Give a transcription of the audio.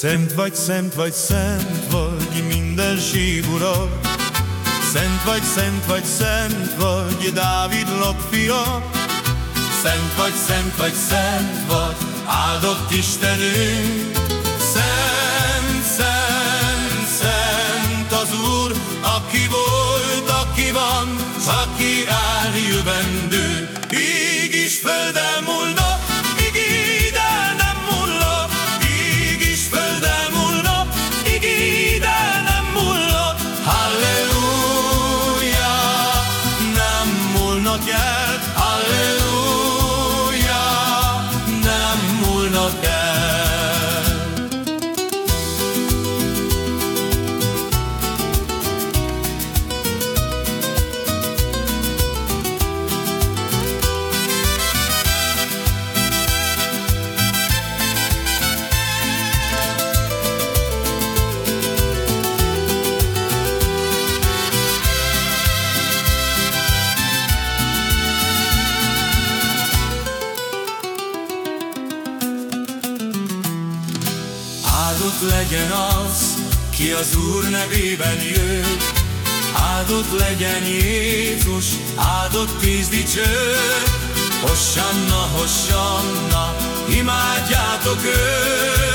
Szent vagy, szent vagy, szent vagy, minden sígura. Szent vagy, szent vagy, szent vagy, Dávid lapfia. Szent vagy, szent vagy, szent vagy, áldott Istenünk. Szent, szent, szent az Úr, aki volt, aki van, aki eljövendő. Így is földem múlna, Yeah. Áldott legyen az, ki az Úr nevében jön. Áldott legyen Jézus, áldott tíz dicső. Hossanna, hossanna, imádjátok őt.